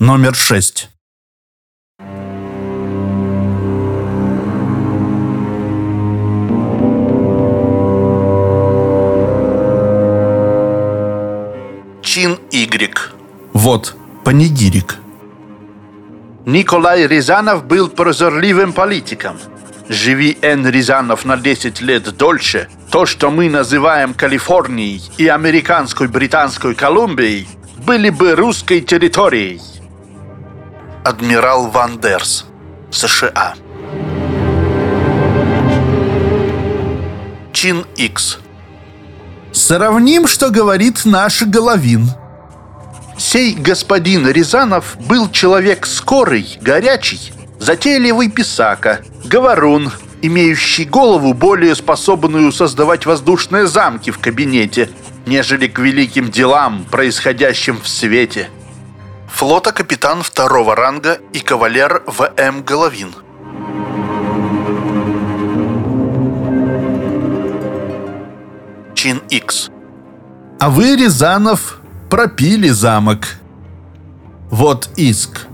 Номер шесть. Чин Y. Вот, панигирик. Николай Рязанов был прозорливым политиком. Живи Н. Рязанов на 10 лет дольше, то, что мы называем Калифорнией и американской британской Колумбией, были бы русской территорией. Адмирал Ван Дерс, США. Чин X. Сравним, что говорит наш Головин. Сей господин Рязанов был человек скорый, горячий, затейливый писака, говорун, имеющий голову более способную создавать воздушные замки в кабинете, нежели к великим делам, происходящим в свете. Флота капитан второго ранга и кавалер В.М. Головин. Чин X. А вы, Рязанов, пропили замок. Вот иск.